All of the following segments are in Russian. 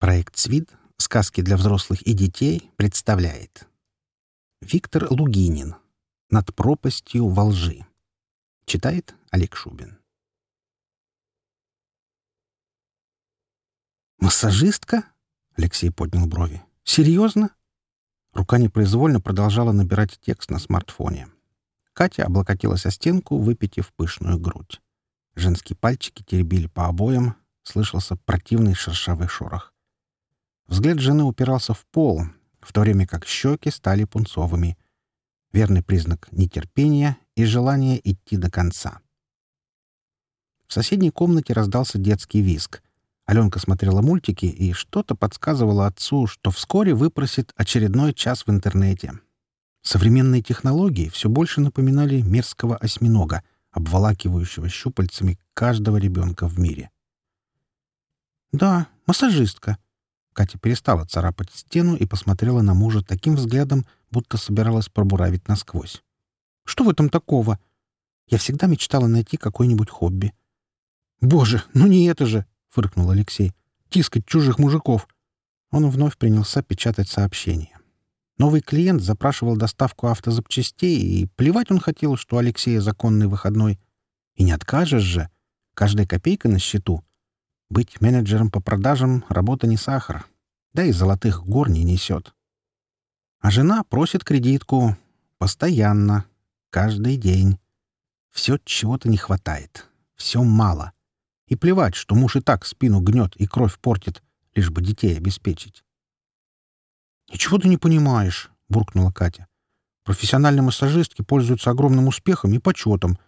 Проект «Свид. Сказки для взрослых и детей» представляет Виктор Лугинин «Над пропастью во лжи». Читает Олег Шубин. «Массажистка?» — Алексей поднял брови. «Серьезно?» Рука непроизвольно продолжала набирать текст на смартфоне. Катя облокотилась о стенку, выпитив пышную грудь. Женские пальчики теребили по обоям, слышался противный шершавый шорох. Взгляд жены упирался в пол, в то время как щеки стали пунцовыми. Верный признак нетерпения и желания идти до конца. В соседней комнате раздался детский визг. Аленка смотрела мультики и что-то подсказывало отцу, что вскоре выпросит очередной час в интернете. Современные технологии все больше напоминали мерзкого осьминога, обволакивающего щупальцами каждого ребенка в мире. «Да, массажистка», Катя перестала царапать стену и посмотрела на мужа таким взглядом, будто собиралась пробуравить насквозь. «Что в этом такого? Я всегда мечтала найти какое-нибудь хобби». «Боже, ну не это же!» — фыркнул Алексей. «Тискать чужих мужиков!» Он вновь принялся печатать сообщение. Новый клиент запрашивал доставку автозапчастей, и плевать он хотел, что Алексея законный выходной. И не откажешь же. Каждая копейка на счету. Быть менеджером по продажам — работа не сахар. Да и золотых гор не несет. А жена просит кредитку. Постоянно. Каждый день. Все чего-то не хватает. Все мало. И плевать, что муж и так спину гнет и кровь портит, лишь бы детей обеспечить. «Ничего ты не понимаешь», — буркнула Катя. «Профессиональные массажистки пользуются огромным успехом и почетом.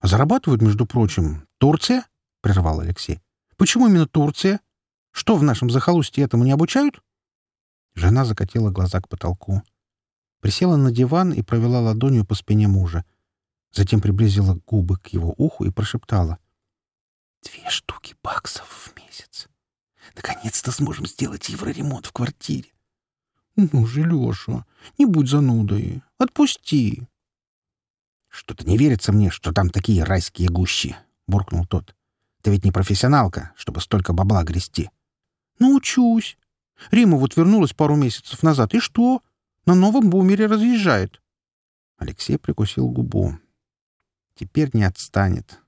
А зарабатывают, между прочим, Турция?» — прервал Алексей. Почему именно Турция? Что, в нашем захолустье этому не обучают?» Жена закатила глаза к потолку. Присела на диван и провела ладонью по спине мужа. Затем приблизила губы к его уху и прошептала. «Две штуки баксов в месяц. Наконец-то сможем сделать евроремонт в квартире. Ну же, Леша, не будь занудой. Отпусти. Что-то не верится мне, что там такие райские гущи, буркнул тот. Ты ведь не профессионалка, чтобы столько бабла грести. Научусь. Рима вот вернулась пару месяцев назад. И что? На новом бумере разъезжает. Алексей прикусил губу. Теперь не отстанет.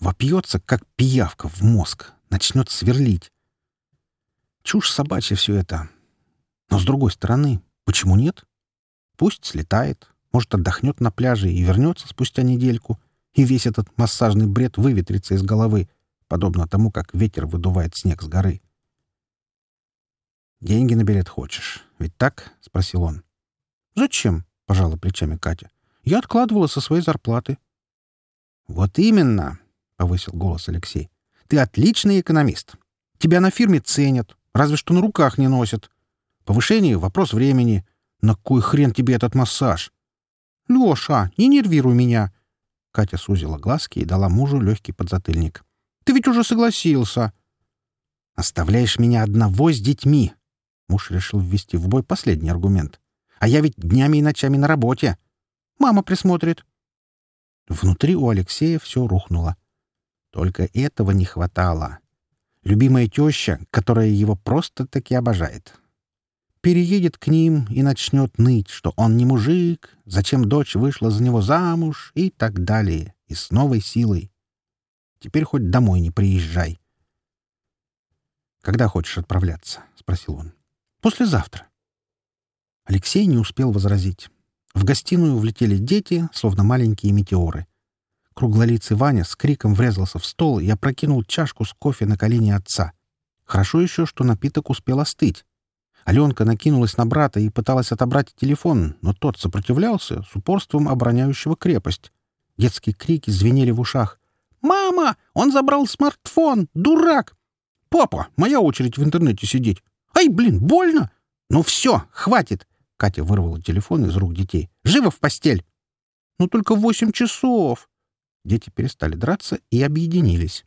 Вопьется, как пиявка, в мозг. Начнет сверлить. Чушь собачья все это. Но, с другой стороны, почему нет? Пусть слетает, может, отдохнет на пляже и вернется спустя недельку, и весь этот массажный бред выветрится из головы, подобно тому, как ветер выдувает снег с горы. «Деньги на билет хочешь, ведь так?» — спросил он. «Зачем?» — пожала плечами Катя. «Я откладывала со своей зарплаты». «Вот именно!» — повысил голос Алексей. «Ты отличный экономист. Тебя на фирме ценят, разве что на руках не носят. Повышение — вопрос времени. На кой хрен тебе этот массаж?» «Леша, не нервируй меня!» Катя сузила глазки и дала мужу легкий подзатыльник. Ты ведь уже согласился. Оставляешь меня одного с детьми. Муж решил ввести в бой последний аргумент. А я ведь днями и ночами на работе. Мама присмотрит. Внутри у Алексея все рухнуло. Только этого не хватало. Любимая теща, которая его просто-таки обожает. Переедет к ним и начнет ныть, что он не мужик, зачем дочь вышла за него замуж и так далее, и с новой силой. Теперь хоть домой не приезжай. «Когда хочешь отправляться?» — спросил он. «Послезавтра». Алексей не успел возразить. В гостиную влетели дети, словно маленькие метеоры. Круглолицый Ваня с криком врезался в стол и опрокинул чашку с кофе на колени отца. Хорошо еще, что напиток успел остыть. Аленка накинулась на брата и пыталась отобрать телефон, но тот сопротивлялся с упорством обороняющего крепость. Детские крики звенели в ушах. «Мама! Он забрал смартфон! Дурак!» «Папа, моя очередь в интернете сидеть!» «Ай, блин, больно!» «Ну все, хватит!» Катя вырвала телефон из рук детей. «Живо в постель!» «Ну только восемь часов!» Дети перестали драться и объединились.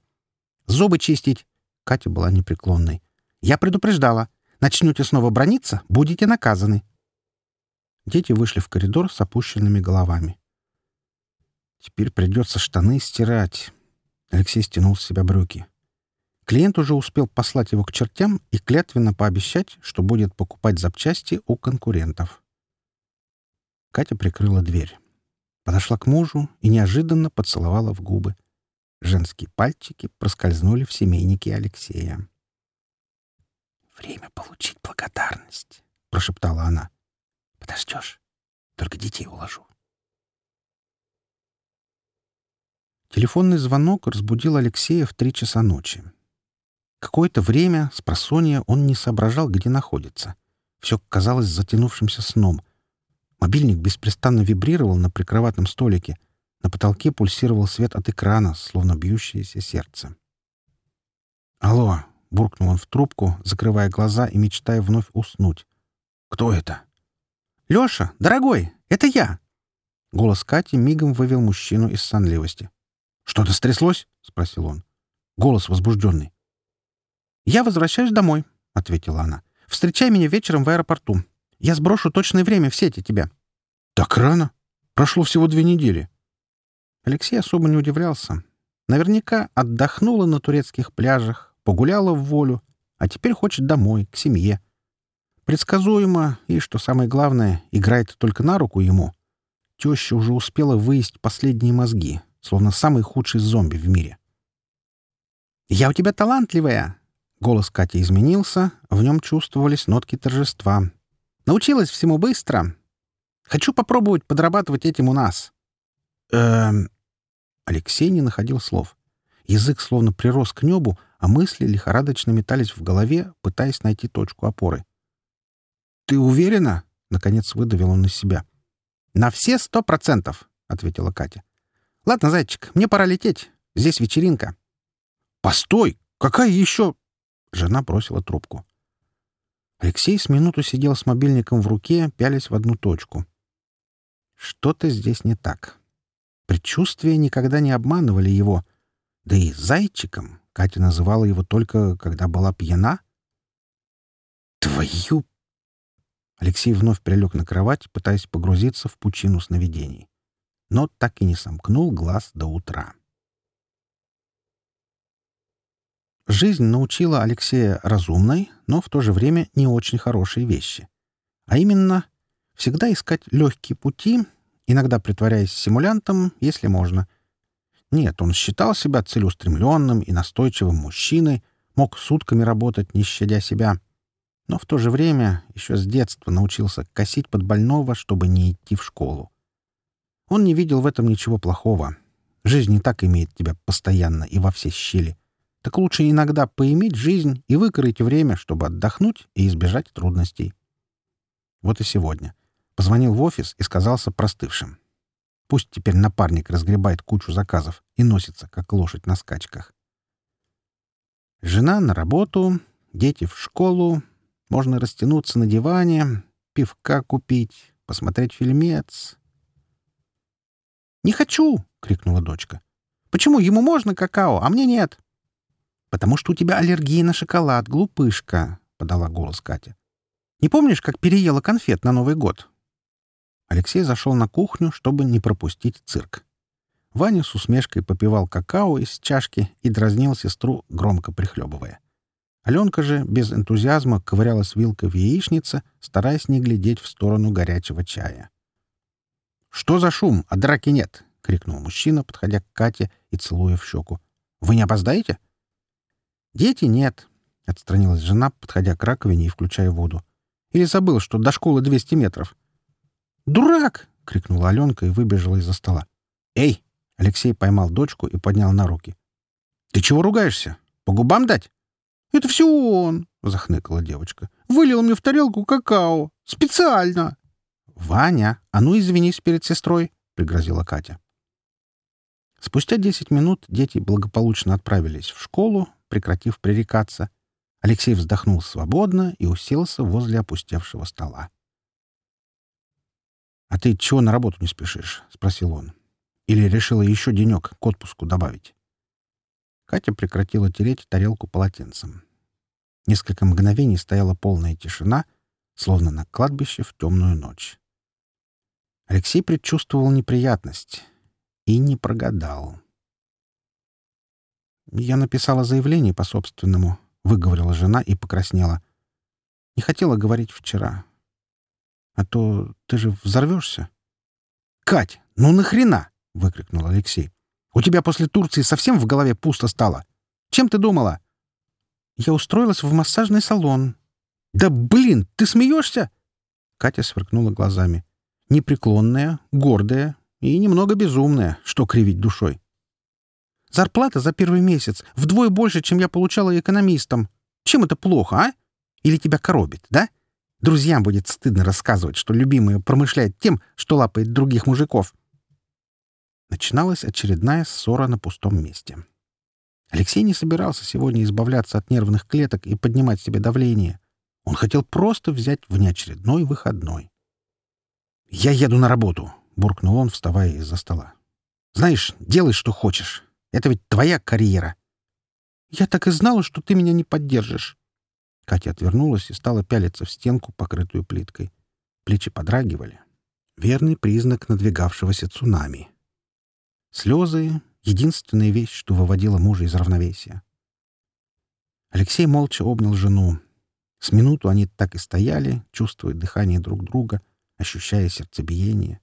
«Зубы чистить!» Катя была непреклонной. «Я предупреждала. Начнете снова брониться, будете наказаны». Дети вышли в коридор с опущенными головами. «Теперь придется штаны стирать. Алексей стянул с себя брюки. Клиент уже успел послать его к чертям и клятвенно пообещать, что будет покупать запчасти у конкурентов. Катя прикрыла дверь. Подошла к мужу и неожиданно поцеловала в губы. Женские пальчики проскользнули в семейнике Алексея. «Время получить благодарность», — прошептала она. «Подождешь? Только детей уложу». Телефонный звонок разбудил Алексея в три часа ночи. Какое-то время с просонья он не соображал, где находится. Все казалось затянувшимся сном. Мобильник беспрестанно вибрировал на прикроватном столике. На потолке пульсировал свет от экрана, словно бьющееся сердце. «Алло!» — буркнул он в трубку, закрывая глаза и мечтая вновь уснуть. «Кто это?» «Леша, дорогой, это я!» Голос Кати мигом вывел мужчину из сонливости. «Что-то стряслось?» — спросил он. Голос возбужденный. «Я возвращаюсь домой», — ответила она. «Встречай меня вечером в аэропорту. Я сброшу точное время в сети тебя». «Так рано? Прошло всего две недели». Алексей особо не удивлялся. Наверняка отдохнула на турецких пляжах, погуляла в волю, а теперь хочет домой, к семье. Предсказуемо и, что самое главное, играет только на руку ему. Теща уже успела выесть последние мозги, словно самый худший зомби в мире. «Я у тебя талантливая!» Голос Кати изменился, в нем чувствовались нотки торжества. «Научилась всему быстро. Хочу попробовать подрабатывать этим у нас». «Эм...» Алексей не находил слов. Язык словно прирос к небу, а мысли лихорадочно метались в голове, пытаясь найти точку опоры. «Ты уверена?» — наконец выдавил он из себя. «На все сто процентов», — ответила Катя. «Ладно, зайчик, мне пора лететь. Здесь вечеринка». «Постой! Какая еще...» Жена бросила трубку. Алексей с минуту сидел с мобильником в руке, пялясь в одну точку. Что-то здесь не так. Предчувствия никогда не обманывали его. Да и зайчиком Катя называла его только, когда была пьяна. «Твою...» Алексей вновь прилег на кровать, пытаясь погрузиться в пучину сновидений. Но так и не сомкнул глаз до утра. Жизнь научила Алексея разумной, но в то же время не очень хорошей вещи. А именно, всегда искать легкие пути, иногда притворяясь симулянтом, если можно. Нет, он считал себя целеустремленным и настойчивым мужчиной, мог сутками работать, не щадя себя. Но в то же время еще с детства научился косить под больного, чтобы не идти в школу. Он не видел в этом ничего плохого. Жизнь не так имеет тебя постоянно и во все щели так лучше иногда поиметь жизнь и выкроить время, чтобы отдохнуть и избежать трудностей. Вот и сегодня. Позвонил в офис и сказался простывшим. Пусть теперь напарник разгребает кучу заказов и носится, как лошадь на скачках. Жена на работу, дети в школу, можно растянуться на диване, пивка купить, посмотреть фильмец. «Не хочу!» — крикнула дочка. «Почему ему можно какао, а мне нет?» «Потому что у тебя аллергия на шоколад, глупышка», — подала голос Катя. «Не помнишь, как переела конфет на Новый год?» Алексей зашел на кухню, чтобы не пропустить цирк. Ваня с усмешкой попивал какао из чашки и дразнил сестру, громко прихлебывая. Аленка же без энтузиазма ковырялась вилкой в яичнице, стараясь не глядеть в сторону горячего чая. «Что за шум? А драки нет!» — крикнул мужчина, подходя к Кате и целуя в щеку. «Вы не опоздаете?» «Дети нет», — отстранилась жена, подходя к раковине и включая воду. «Или забыл, что до школы 200 метров». «Дурак!» — крикнула Аленка и выбежала из-за стола. «Эй!» — Алексей поймал дочку и поднял на руки. «Ты чего ругаешься? По губам дать?» «Это все он!» — захныкала девочка. «Вылил мне в тарелку какао. Специально!» «Ваня, а ну извинись перед сестрой!» — пригрозила Катя. Спустя десять минут дети благополучно отправились в школу, прекратив пререкаться. Алексей вздохнул свободно и уселся возле опустевшего стола. «А ты чего на работу не спешишь?» — спросил он. «Или решила еще денек к отпуску добавить?» Катя прекратила тереть тарелку полотенцем. Несколько мгновений стояла полная тишина, словно на кладбище в темную ночь. Алексей предчувствовал неприятность и не прогадал. Я написала заявление по собственному, — выговорила жена и покраснела. Не хотела говорить вчера. А то ты же взорвешься. — Кать, ну нахрена? — выкрикнул Алексей. — У тебя после Турции совсем в голове пусто стало? Чем ты думала? Я устроилась в массажный салон. — Да блин, ты смеешься? Катя сверкнула глазами. Непреклонная, гордая и немного безумная, что кривить душой. Зарплата за первый месяц вдвое больше, чем я получала экономистом. Чем это плохо, а? Или тебя коробит, да? Друзьям будет стыдно рассказывать, что любимая промышляет тем, что лапает других мужиков. Начиналась очередная ссора на пустом месте. Алексей не собирался сегодня избавляться от нервных клеток и поднимать себе давление. Он хотел просто взять внеочередной выходной. «Я еду на работу», — буркнул он, вставая из-за стола. «Знаешь, делай, что хочешь. Это ведь твоя карьера. Я так и знала, что ты меня не поддержишь. Катя отвернулась и стала пялиться в стенку, покрытую плиткой. Плечи подрагивали. Верный признак надвигавшегося цунами. Слезы — единственная вещь, что выводила мужа из равновесия. Алексей молча обнял жену. С минуту они так и стояли, чувствуя дыхание друг друга, ощущая сердцебиение.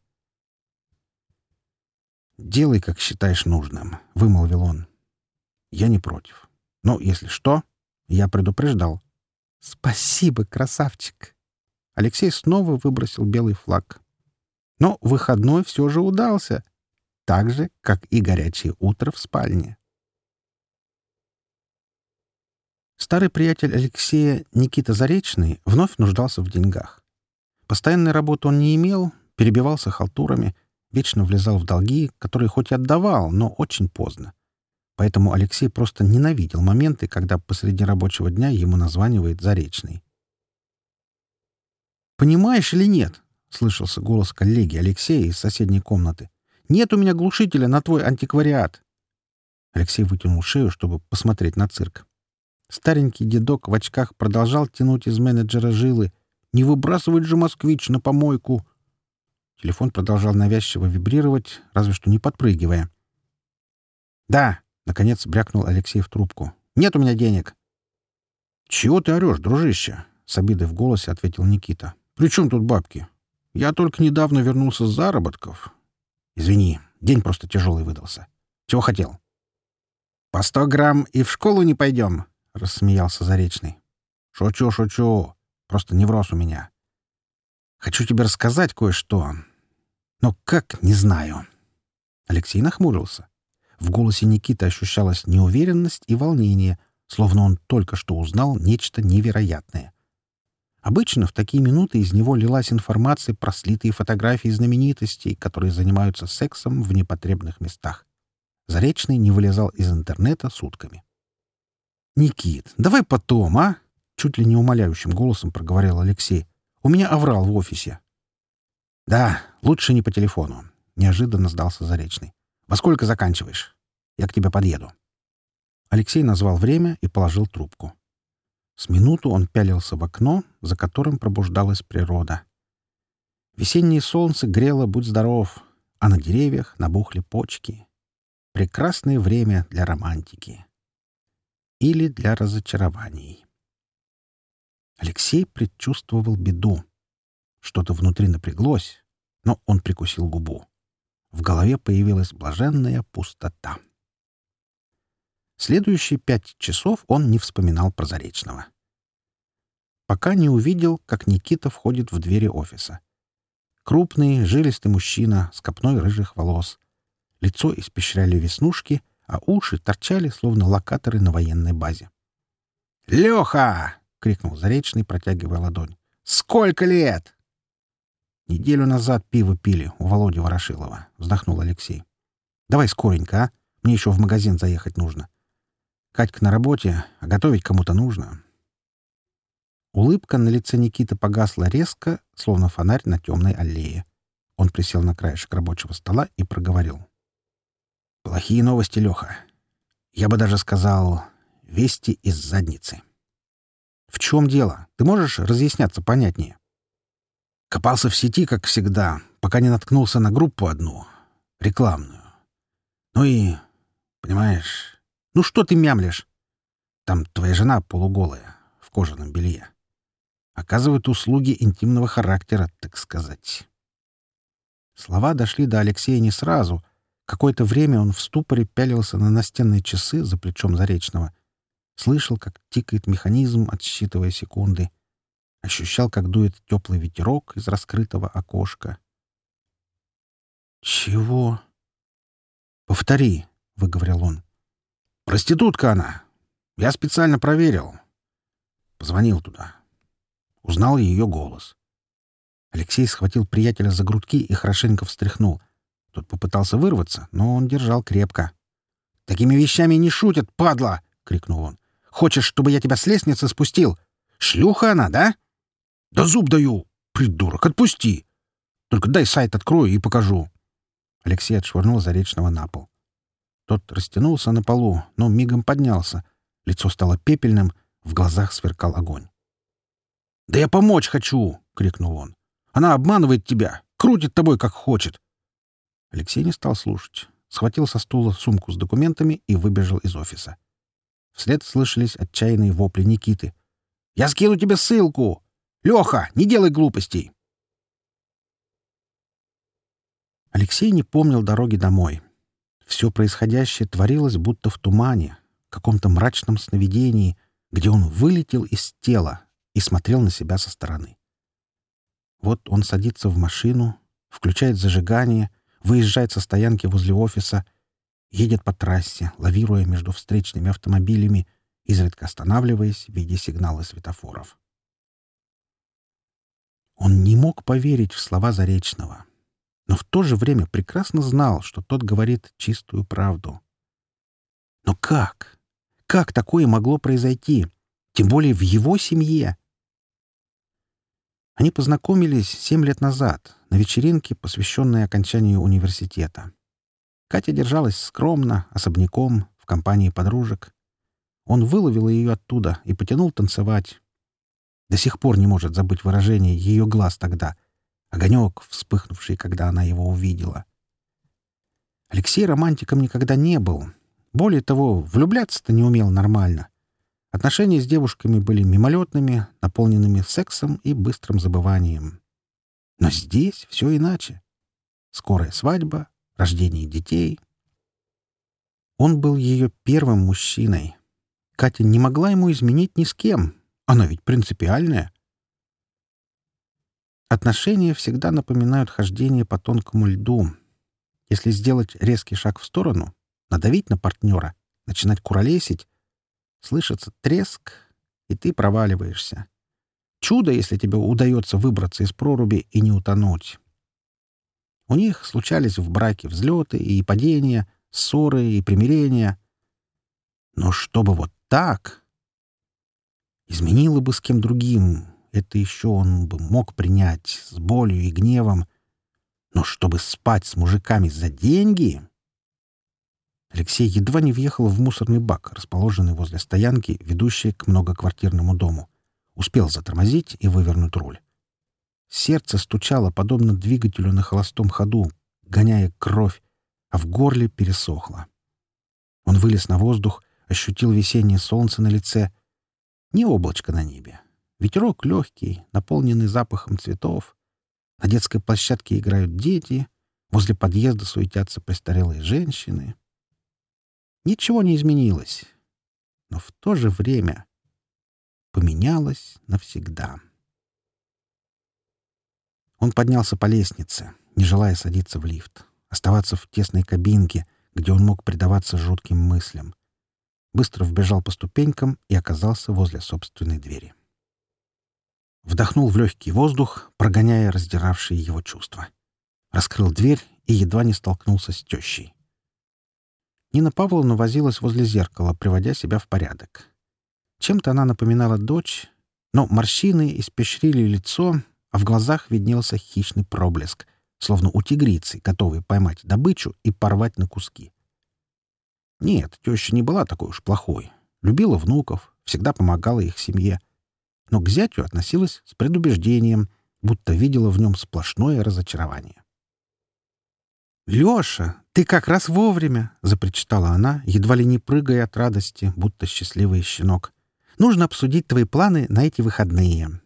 «Делай, как считаешь нужным», — вымолвил он. «Я не против. Но, если что, я предупреждал». «Спасибо, красавчик!» Алексей снова выбросил белый флаг. Но выходной все же удался, так же, как и горячее утро в спальне. Старый приятель Алексея, Никита Заречный, вновь нуждался в деньгах. Постоянной работы он не имел, перебивался халтурами — вечно влезал в долги, которые хоть и отдавал, но очень поздно. Поэтому Алексей просто ненавидел моменты, когда посреди рабочего дня ему названивает Заречный. «Понимаешь или нет?» — слышался голос коллеги Алексея из соседней комнаты. «Нет у меня глушителя на твой антиквариат!» Алексей вытянул шею, чтобы посмотреть на цирк. Старенький дедок в очках продолжал тянуть из менеджера жилы. «Не выбрасывать же москвич на помойку!» Телефон продолжал навязчиво вибрировать, разве что не подпрыгивая. «Да!» — наконец брякнул Алексей в трубку. «Нет у меня денег!» «Чего ты орешь, дружище?» — с обидой в голосе ответил Никита. «При чем тут бабки? Я только недавно вернулся с заработков». «Извини, день просто тяжелый выдался. Чего хотел?» «По сто грамм и в школу не пойдем», — рассмеялся Заречный. «Шучу, шучу. Просто невроз у меня. Хочу тебе рассказать кое-что. Но как, не знаю. Алексей нахмурился. В голосе Никиты ощущалась неуверенность и волнение, словно он только что узнал нечто невероятное. Обычно в такие минуты из него лилась информация про слитые фотографии знаменитостей, которые занимаются сексом в непотребных местах. Заречный не вылезал из интернета сутками. «Никит, давай потом, а?» — чуть ли не умоляющим голосом проговорил Алексей. У меня оврал в офисе. — Да, лучше не по телефону. Неожиданно сдался Заречный. — Во сколько заканчиваешь? Я к тебе подъеду. Алексей назвал время и положил трубку. С минуту он пялился в окно, за которым пробуждалась природа. Весеннее солнце грело «Будь здоров», а на деревьях набухли почки. Прекрасное время для романтики. Или для разочарований. Алексей предчувствовал беду. Что-то внутри напряглось, но он прикусил губу. В голове появилась блаженная пустота. Следующие пять часов он не вспоминал про Заречного. Пока не увидел, как Никита входит в двери офиса. Крупный, жилистый мужчина с копной рыжих волос. Лицо испещряли веснушки, а уши торчали, словно локаторы на военной базе. «Леха!» — крикнул Заречный, протягивая ладонь. «Сколько лет?» «Неделю назад пиво пили у Володи Ворошилова», — вздохнул Алексей. «Давай скоренько, а? Мне еще в магазин заехать нужно. Катька на работе, а готовить кому-то нужно». Улыбка на лице Никиты погасла резко, словно фонарь на темной аллее. Он присел на краешек рабочего стола и проговорил. «Плохие новости, Леха. Я бы даже сказал, вести из задницы». Чем дело? Ты можешь разъясняться понятнее? Копался в сети, как всегда, пока не наткнулся на группу одну, рекламную. Ну и, понимаешь, Ну что ты мямлишь? Там твоя жена полуголая, в кожаном белье. Оказывает услуги интимного характера, так сказать. Слова дошли до Алексея не сразу. Какое-то время он в ступоре пялился на настенные часы за плечом Заречного. Слышал, как тикает механизм, отсчитывая секунды. Ощущал, как дует теплый ветерок из раскрытого окошка. «Чего?» «Повтори», — выговорил он. «Проститутка она. Я специально проверил. Позвонил туда. Узнал ее голос. Алексей схватил приятеля за грудки и хорошенько встряхнул. Тот попытался вырваться, но он держал крепко. «Такими вещами не шутят, падла!» — крикнул он. «Хочешь, чтобы я тебя с лестницы спустил? Шлюха она, да?» «Да зуб даю! Придурок, отпусти! Только дай сайт открою и покажу!» Алексей отшвырнул Заречного на пол. Тот растянулся на полу, но мигом поднялся. Лицо стало пепельным, в глазах сверкал огонь. «Да я помочь хочу!» — крикнул он. «Она обманывает тебя, крутит тобой, как хочет!» Алексей не стал слушать. Схватил со стула сумку с документами и выбежал из офиса. Вслед слышались отчаянные вопли Никиты. «Я скину тебе ссылку! Леха, не делай глупостей!» Алексей не помнил дороги домой. Все происходящее творилось будто в тумане, каком-то мрачном сновидении, где он вылетел из тела и смотрел на себя со стороны. Вот он садится в машину, включает зажигание, выезжает со стоянки возле офиса, едет по трассе, лавируя между встречными автомобилями, изредка останавливаясь в виде сигнала светофоров. Он не мог поверить в слова Заречного, но в то же время прекрасно знал, что тот говорит чистую правду. Но как? Как такое могло произойти? Тем более в его семье. Они познакомились семь лет назад на вечеринке, посвященной окончанию университета. Катя держалась скромно, особняком, в компании подружек. Он выловил ее оттуда и потянул танцевать. До сих пор не может забыть выражение ее глаз тогда. Огонек, вспыхнувший, когда она его увидела. Алексей романтиком никогда не был. Более того, влюбляться-то не умел нормально. Отношения с девушками были мимолетными, наполненными сексом и быстрым забыванием. Но здесь все иначе. Скорая свадьба, рождение детей. Он был ее первым мужчиной. Катя не могла ему изменить ни с кем. Она ведь принципиальная. Отношения всегда напоминают хождение по тонкому льду. Если сделать резкий шаг в сторону, надавить на партнера, начинать куролесить, Слышится треск, и ты проваливаешься. Чудо, если тебе удается выбраться из проруби и не утонуть. У них случались в браке взлеты и падения, ссоры и примирения. Но чтобы вот так... Изменило бы с кем другим, это еще он бы мог принять с болью и гневом. Но чтобы спать с мужиками за деньги... Алексей едва не въехал в мусорный бак, расположенный возле стоянки, ведущей к многоквартирному дому. Успел затормозить и вывернуть руль. Сердце стучало, подобно двигателю на холостом ходу, гоняя кровь, а в горле пересохло. Он вылез на воздух, ощутил весеннее солнце на лице. Не облачко на небе. Ветерок легкий, наполненный запахом цветов. На детской площадке играют дети. Возле подъезда суетятся престарелые женщины. Ничего не изменилось. Но в то же время поменялось навсегда. Он поднялся по лестнице, не желая садиться в лифт, оставаться в тесной кабинке, где он мог предаваться жутким мыслям. Быстро вбежал по ступенькам и оказался возле собственной двери. Вдохнул в легкий воздух, прогоняя раздиравшие его чувства. Раскрыл дверь и едва не столкнулся с тещей. Нина Павловна возилась возле зеркала, приводя себя в порядок. Чем-то она напоминала дочь, но морщины испещрили лицо, а в глазах виднелся хищный проблеск, словно у тигрицы, готовой поймать добычу и порвать на куски. Нет, теща не была такой уж плохой. Любила внуков, всегда помогала их семье. Но к зятю относилась с предубеждением, будто видела в нем сплошное разочарование. «Леша, ты как раз вовремя!» — запричитала она, едва ли не прыгая от радости, будто счастливый щенок. «Нужно обсудить твои планы на эти выходные».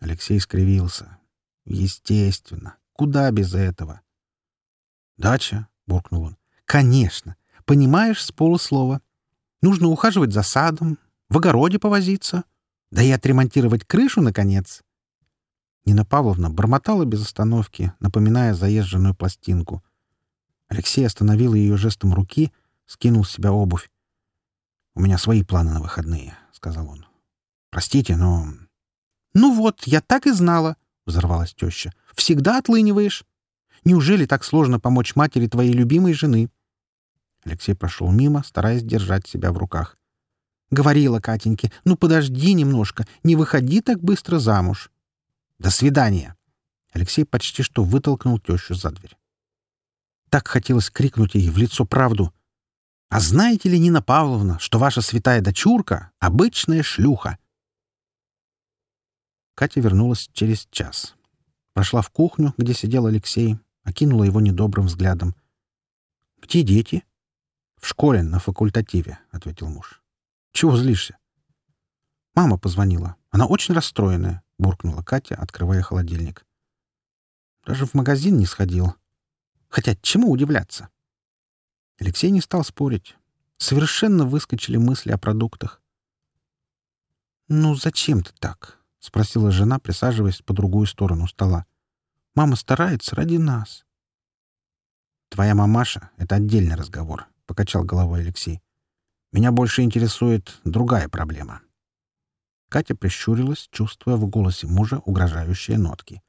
Алексей скривился. «Естественно. Куда без этого?» «Дача?» — буркнул он. «Конечно. Понимаешь с полуслова. Нужно ухаживать за садом, в огороде повозиться, да и отремонтировать крышу, наконец». Нина Павловна бормотала без остановки, напоминая заезженную пластинку. Алексей остановил ее жестом руки, скинул с себя обувь. «У меня свои планы на выходные», — сказал он. «Простите, но...» «Ну вот, я так и знала», — взорвалась теща. «Всегда отлыниваешь. Неужели так сложно помочь матери твоей любимой жены?» Алексей прошел мимо, стараясь держать себя в руках. «Говорила Катеньке, ну подожди немножко, не выходи так быстро замуж». «До свидания!» Алексей почти что вытолкнул тещу за дверь. Так хотелось крикнуть ей в лицо правду. «А знаете ли, Нина Павловна, что ваша святая дочурка — обычная шлюха?» Катя вернулась через час. Прошла в кухню, где сидел Алексей, окинула его недобрым взглядом. «Где дети?» «В школе, на факультативе», — ответил муж. «Чего злишься?» «Мама позвонила. Она очень расстроенная», — буркнула Катя, открывая холодильник. «Даже в магазин не сходил. Хотя чему удивляться? Алексей не стал спорить. Совершенно выскочили мысли о продуктах. «Ну, зачем ты так?» — спросила жена, присаживаясь по другую сторону стола. «Мама старается ради нас». «Твоя мамаша — это отдельный разговор», — покачал головой Алексей. «Меня больше интересует другая проблема». Катя прищурилась, чувствуя в голосе мужа угрожающие нотки.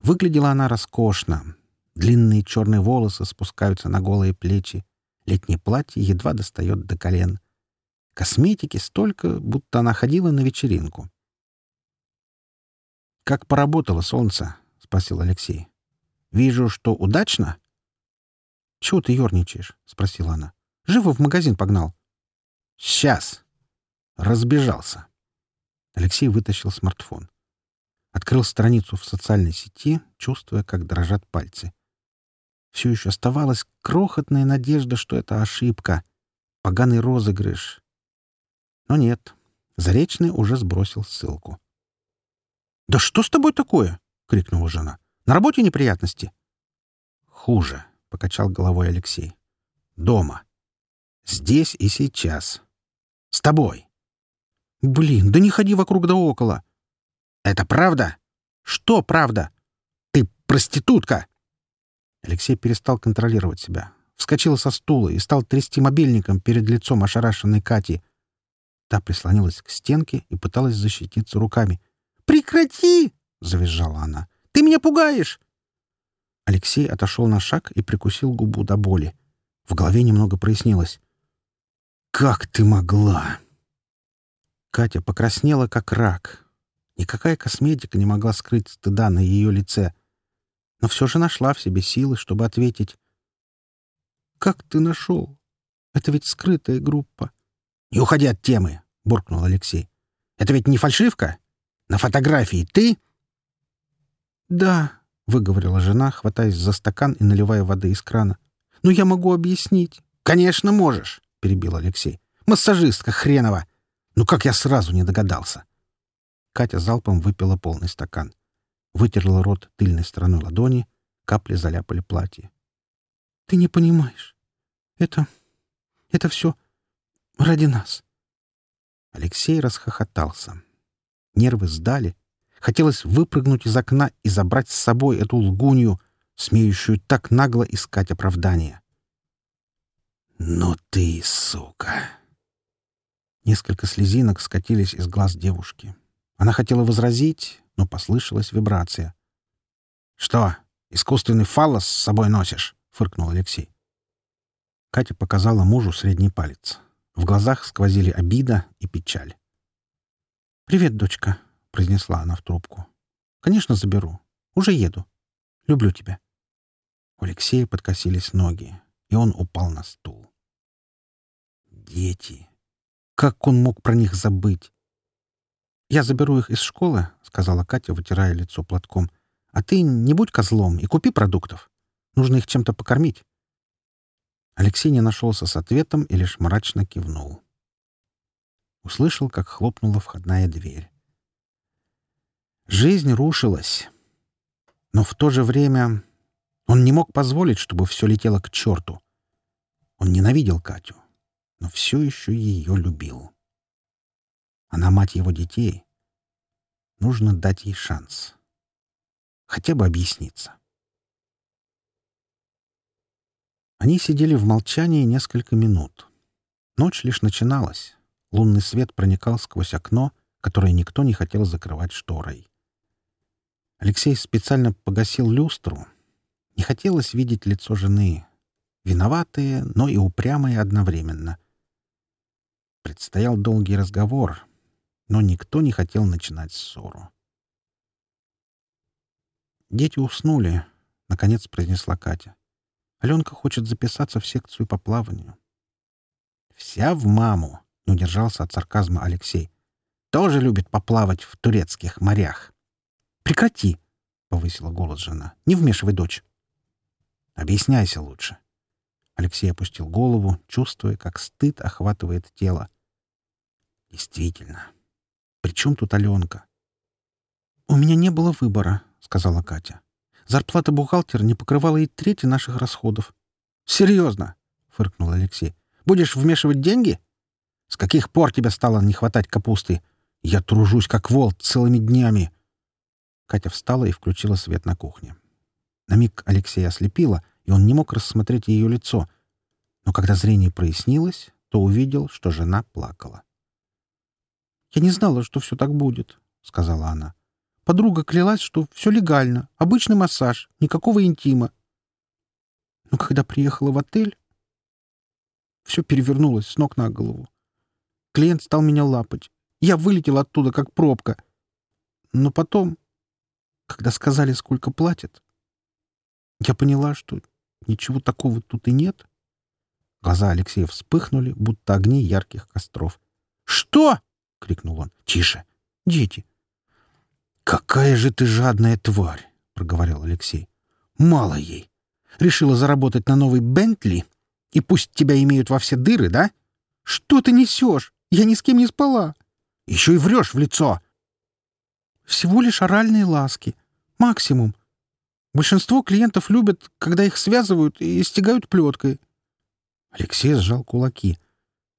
Выглядела она роскошно, Длинные черные волосы спускаются на голые плечи. Летнее платье едва достает до колен. Косметики столько, будто она ходила на вечеринку. «Как поработало солнце?» — спросил Алексей. «Вижу, что удачно?» «Чего ты ерничаешь?» — спросила она. «Живо в магазин погнал». «Сейчас!» Разбежался. Алексей вытащил смартфон. Открыл страницу в социальной сети, чувствуя, как дрожат пальцы. Все еще оставалась крохотная надежда, что это ошибка. Поганый розыгрыш. Но нет. Заречный уже сбросил ссылку. «Да что с тобой такое?» — крикнула жена. «На работе неприятности?» «Хуже», — покачал головой Алексей. «Дома. Здесь и сейчас. С тобой». «Блин, да не ходи вокруг да около». «Это правда?» «Что правда?» «Ты проститутка!» Алексей перестал контролировать себя. Вскочил со стула и стал трясти мобильником перед лицом ошарашенной Кати. Та прислонилась к стенке и пыталась защититься руками. «Прекрати!» — завизжала она. «Ты меня пугаешь!» Алексей отошел на шаг и прикусил губу до боли. В голове немного прояснилось. «Как ты могла?» Катя покраснела, как рак. Никакая косметика не могла скрыть стыда на ее лице — но все же нашла в себе силы, чтобы ответить. «Как ты нашел? Это ведь скрытая группа». «Не уходи от темы!» — буркнул Алексей. «Это ведь не фальшивка? На фотографии ты?» «Да», — выговорила жена, хватаясь за стакан и наливая воды из крана. «Но я могу объяснить». «Конечно можешь», — перебил Алексей. «Массажистка хренова! Ну как я сразу не догадался?» Катя залпом выпила полный стакан вытерла рот тыльной стороной ладони, капли заляпали платье. — Ты не понимаешь. Это... это все ради нас. Алексей расхохотался. Нервы сдали. Хотелось выпрыгнуть из окна и забрать с собой эту лгунью, смеющую так нагло искать оправдания. «Ну ты, сука!» Несколько слезинок скатились из глаз девушки. Она хотела возразить, но послышалась вибрация. «Что, искусственный фаллос с собой носишь?» — фыркнул Алексей. Катя показала мужу средний палец. В глазах сквозили обида и печаль. «Привет, дочка», — произнесла она в трубку. «Конечно, заберу. Уже еду. Люблю тебя». У Алексея подкосились ноги, и он упал на стул. «Дети! Как он мог про них забыть? «Я заберу их из школы», — сказала Катя, вытирая лицо платком. «А ты не будь козлом и купи продуктов. Нужно их чем-то покормить. Алексей не нашелся с ответом и лишь мрачно кивнул. Услышал, как хлопнула входная дверь. Жизнь рушилась. Но в то же время он не мог позволить, чтобы все летело к черту. Он ненавидел Катю, но все еще ее любил. Она мать его детей. Нужно дать ей шанс. Хотя бы объясниться. Они сидели в молчании несколько минут. Ночь лишь начиналась. Лунный свет проникал сквозь окно, которое никто не хотел закрывать шторой. Алексей специально погасил люстру. Не хотелось видеть лицо жены. Виноватые, но и упрямые одновременно. Предстоял долгий разговор, но никто не хотел начинать ссору. «Дети уснули», — наконец произнесла Катя. «Аленка хочет записаться в секцию по плаванию». «Вся в маму», — не удержался от сарказма Алексей. «Тоже любит поплавать в турецких морях». «Прекрати!» — повысила голос жена. «Не вмешивай дочь». «Объясняйся лучше». Алексей опустил голову, чувствуя, как стыд охватывает тело. «Действительно. При чем тут Аленка?» «У меня не было выбора», — сказала Катя. «Зарплата бухгалтера не покрывала и трети наших расходов». «Серьезно?» — фыркнул Алексей. «Будешь вмешивать деньги? С каких пор тебе стало не хватать капусты? Я тружусь, как волк, целыми днями. Катя встала и включила свет на кухне. На миг Алексея ослепило, и он не мог рассмотреть ее лицо. Но когда зрение прояснилось, то увидел, что жена плакала. «Я не знала, что все так будет», — сказала она. «Подруга клялась, что все легально, обычный массаж, никакого интима. Но когда приехала в отель, все перевернулось с ног на голову. Клиент стал меня лапать. Я вылетел оттуда, как пробка. Но потом когда сказали, сколько платят, я поняла, что ничего такого тут и нет. Глаза Алексея вспыхнули, будто огни ярких костров. «Что?» — крикнул он. «Тише! Дети!» «Какая же ты жадная тварь!» — проговорил Алексей. «Мало ей. Решила заработать на новый Бентли? И пусть тебя имеют во все дыры, да? Что ты несешь? Я ни с кем не спала!» «Еще и врешь в лицо!» Всего лишь оральные ласки. Максимум. Большинство клиентов любят, когда их связывают и стягают плеткой. Алексей сжал кулаки.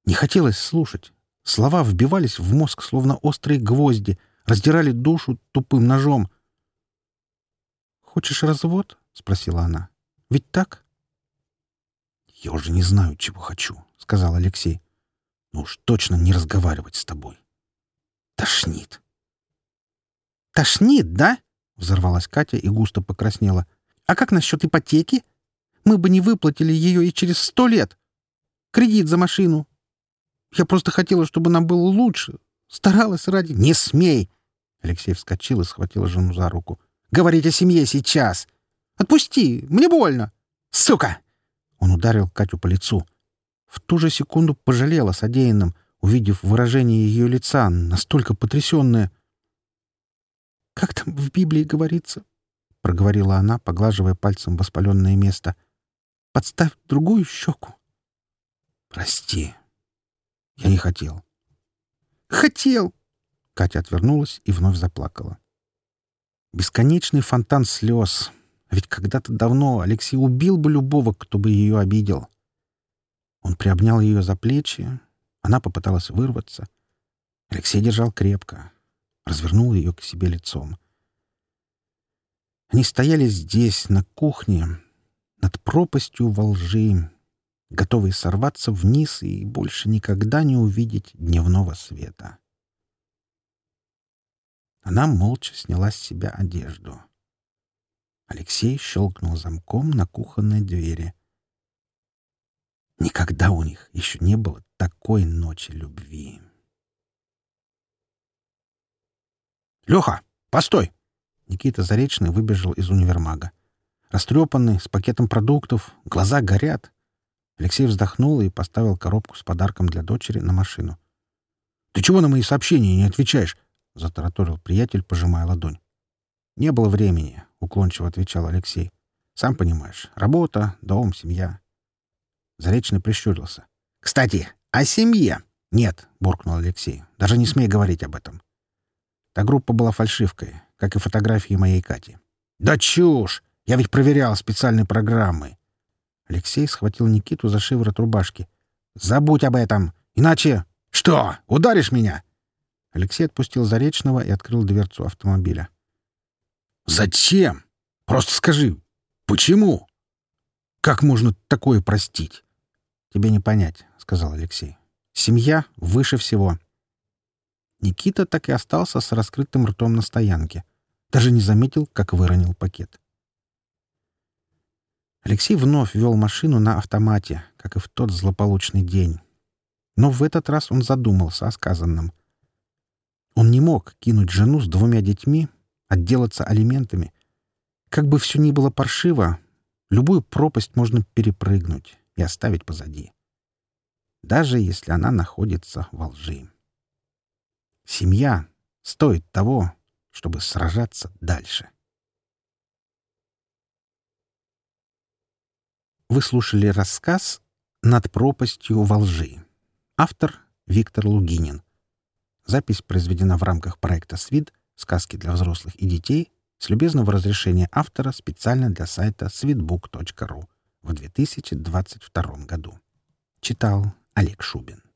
Не хотелось слушать. Слова вбивались в мозг, словно острые гвозди, раздирали душу тупым ножом. «Хочешь развод?» — спросила она. «Ведь так?» «Я уже не знаю, чего хочу», — сказал Алексей. «Ну уж точно не разговаривать с тобой. Тошнит». «Тошнит, да?» — взорвалась Катя и густо покраснела. «А как насчет ипотеки? Мы бы не выплатили ее и через сто лет. Кредит за машину. Я просто хотела, чтобы нам было лучше. Старалась ради...» «Не смей!» Алексей вскочил и схватил жену за руку. «Говорить о семье сейчас! Отпусти! Мне больно! Сука!» Он ударил Катю по лицу. В ту же секунду пожалела содеянным, увидев выражение ее лица, настолько потрясенное, «Как там в Библии говорится?» — проговорила она, поглаживая пальцем воспаленное место. «Подставь другую щеку». «Прости. Я не хотел». «Хотел!» Катя отвернулась и вновь заплакала. Бесконечный фонтан слез. Ведь когда-то давно Алексей убил бы любого, кто бы ее обидел. Он приобнял ее за плечи. Она попыталась вырваться. Алексей держал крепко развернул ее к себе лицом. Они стояли здесь, на кухне, над пропастью во лжи, готовые сорваться вниз и больше никогда не увидеть дневного света. Она молча сняла с себя одежду. Алексей щелкнул замком на кухонной двери. Никогда у них еще не было такой ночи любви. «Леха, постой!» Никита Заречный выбежал из универмага. Растрепанный, с пакетом продуктов, глаза горят. Алексей вздохнул и поставил коробку с подарком для дочери на машину. «Ты чего на мои сообщения не отвечаешь?» — затараторил приятель, пожимая ладонь. «Не было времени», — уклончиво отвечал Алексей. Сам понимаешь, работа, дом, семья. Заречный прищурился. «Кстати, о семье!» «Нет», — буркнул Алексей. «Даже не смей говорить об этом». Та группа была фальшивкой, как и фотографии моей Кати. «Да чушь! Я ведь проверял специальные программы!» Алексей схватил Никиту за шиворот рубашки. «Забудь об этом! Иначе...» «Что? Ударишь меня?» Алексей отпустил Заречного и открыл дверцу автомобиля. «Зачем? Просто скажи, почему? Как можно такое простить?» «Тебе не понять», — сказал Алексей. «Семья выше всего». Никита так и остался с раскрытым ртом на стоянке. Даже не заметил, как выронил пакет. Алексей вновь вел машину на автомате, как и в тот злополучный день. Но в этот раз он задумался о сказанном. Он не мог кинуть жену с двумя детьми, отделаться алиментами. Как бы все ни было паршиво, любую пропасть можно перепрыгнуть и оставить позади. Даже если она находится во лжи. Семья стоит того, чтобы сражаться дальше. Вы слушали рассказ «Над пропастью во лжи». Автор Виктор Лугинин. Запись произведена в рамках проекта «СВИД. Сказки для взрослых и детей» с любезного разрешения автора специально для сайта sweetbook.ru в 2022 году. Читал Олег Шубин.